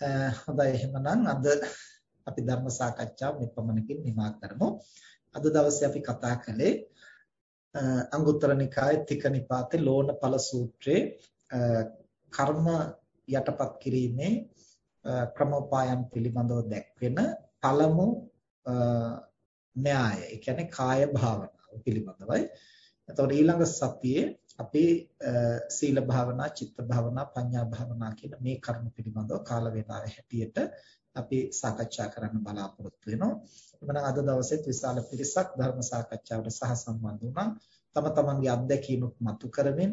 හොඳයි එහෙමනම් අද අපි ධර්ම සාකච්ඡාව මෙපමණකින් නිමා කරමු. අද දවසේ අපි කතා කළේ අංගුත්තර නිකායේ තික නිපාතේ ලෝණඵල සූත්‍රයේ කර්ම යටපත් කිරීමේ ක්‍රමෝපායන් පිළිබඳව දැක්වෙන පළමු න්‍යාය. ඒ කියන්නේ කාය භාවනාව පිළිබඳවයි. එතකොට ඊළඟ සතියේ අපි සීල භාවනා, චිත්ත භාවනා, පඤ්ඤා භාවනා කියන මේ කර්ම පිළිබඳව කාල වේලාවේ හැටියට අපි සාකච්ඡා කරන්න බලාපොරොත්තු වෙනවා. එමනම් අද දවසේත් විශාල පිරිසක් ධර්ම සාකච්ඡාවට සහසම්බන්ධ වුණා. තම තමන්ගේ අත්දැකීමුත් මතු කරමින්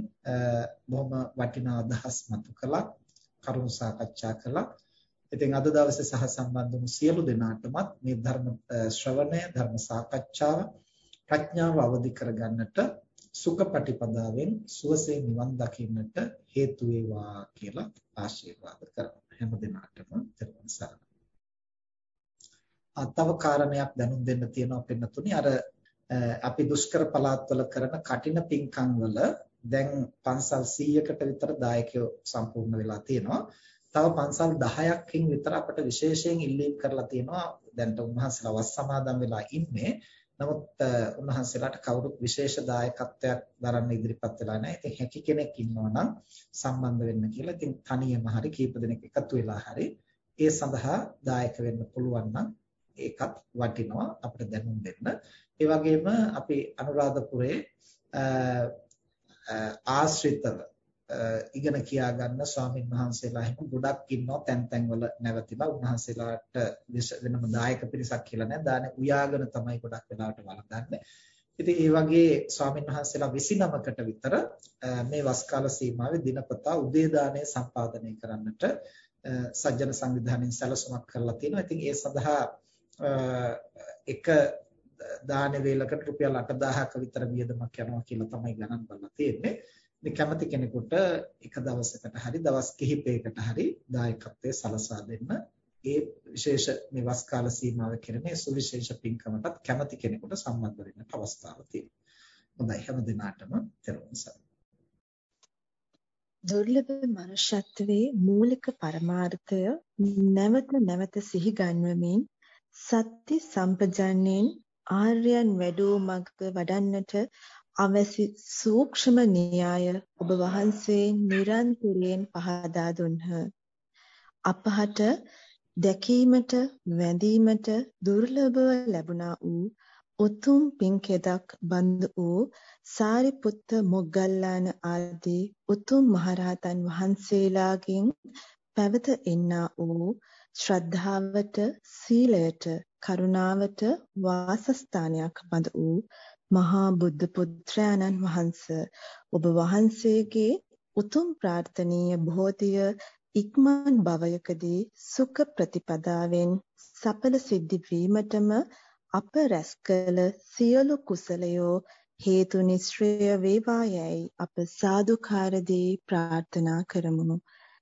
බොහොම වටිනා අදහස් මතු කළා. කරුණු සාකච්ඡා කළා. ඉතින් අද දවසේ සහසම්බන්ධ වුණු සියලු දෙනාටමත් මේ ධර්ම ශ්‍රවණය, ධර්ම සාකච්ඡාව ප්‍රඥාව අවදි කරගන්නට සුඛපටිපදාවෙන් සුවසේ නිවන් දකින්නට හේතු වේවා කියලා ආශිර්වාද කරනවා හැම දිනකටම තෙරුවන් සරණයි. අතව කාරණයක් දැනුම් දෙන්න තියෙනවා පින්නතුනි අර අපි දුෂ්කර පළාත්වල කරන කටින පින්කම් වල දැන් පන්සල් 100කට විතර දායකයෝ සම්පූර්ණ වෙලා තියෙනවා. තව පන්සල් 10කින් විතර අපිට විශේෂයෙන් ඉල්ලීම් කරලා තියෙනවා. දැන් උන්වහන්සේලා වස් සමාදන් වෙලා ඉන්නේ. නමුත් උන්වහන්සේලාට කවුරුත් විශේෂ දායකත්වයක් දරන්න ඉදිරිපත් වෙලා නැහැ. ඉතින් හැකි කෙනෙක් ඉන්නවා නම් සම්බන්ධ වෙන්න කියලා. ඉතින් තනියම හරි කීප දෙනෙක් එකතු වෙලා හරි ඒ සඳහා දායක වෙන්න පුළුවන් නම් ඒකත් වටිනවා අපිට දැනුම් දෙන්න. ඒ වගේම අපි අනුරාධපුරයේ ආශ්‍රිතව ඉගෙන කියා ගන්න ස්වාමින් වහන්සේලා එහෙම ගොඩක් ඉන්නවා තැන් තැන් වල නැවතිලා උන්වහන්සේලාට වෙනම දායක පිරිසක් කියලා නෑ දානේ උයාගෙන තමයි ගොඩක් වෙලාවට වළඳන්නේ. ඉතින් ඒ වගේ ස්වාමින් වහන්සේලා 29කට විතර මේ වස් කාල සීමාවේ දිනපතා උදේ දාණය සම්පාදනය කරන්නට සජ්ජන සංවිධානයෙන් සැලසුමක් කරලා තියෙනවා. ඉතින් ඒ සඳහා එක දාන වේලකට රුපියල් 8000ක විතර වියදමක් යනවා කියලා තමයි ගණන් කරලා තියෙන්නේ. ඉතින් කැමති කෙනෙකුට එක දවසකට හරි දවස් කිහිපයකට හරි දායකත්වයේ සලසා දෙන්න ඒ විශේෂ නිවස් කාල සීමාව කෙරෙන්නේ සුවිශේෂ පින්කමටත් කැමති කෙනෙකුට සම්බන්ධ වෙන්නට අවස්ථාව තියෙනවා. හොඳයි හැම දිනාටම තෙරුවන් සරණයි. දුර්ලභ මනුෂ්‍යත්වයේ මූලික පරමාර්ථය නැවත නැවත සිහි ගන්වමින් සත්‍ය සම්පජන්ණයෙන් ආර්යයන් වැඩෝ මඟ වඩන්නට අවැසි සූක්ෂම න්‍යාය ඔබ වහන්සේ නිරන්තරයෙන් පහදා දුන්හ. අපහට දැකීමට වැඳීමට දුර්ලභව ලැබුණා වූ උතුම් පින්කෙදක් බඳ වූ සාරිපුත්ත මොග්ගල්ලාන ආදී උතුම් මහරහතන් වහන්සේලාගෙන් පැවත එන්නා වූ ශ්‍රද්ධාවට සීලයට කරුණාවට වාසස්ථානයක් බඳ වූ මහා බුද්ධ පුත්‍රයාණන් වහන්ස ඔබ වහන්සේගේ උතුම් ප්‍රාර්ථනීය බෝධිය ඉක්මන් භවයකදී සුඛ ප්‍රතිපදාවෙන් සඵල සිද්ධි වීමටම අප රැස් කළ සියලු කුසලයෝ හේතු නිශ්‍රය වේවා යයි අප සාදුකාරදී ප්‍රාර්ථනා කරමු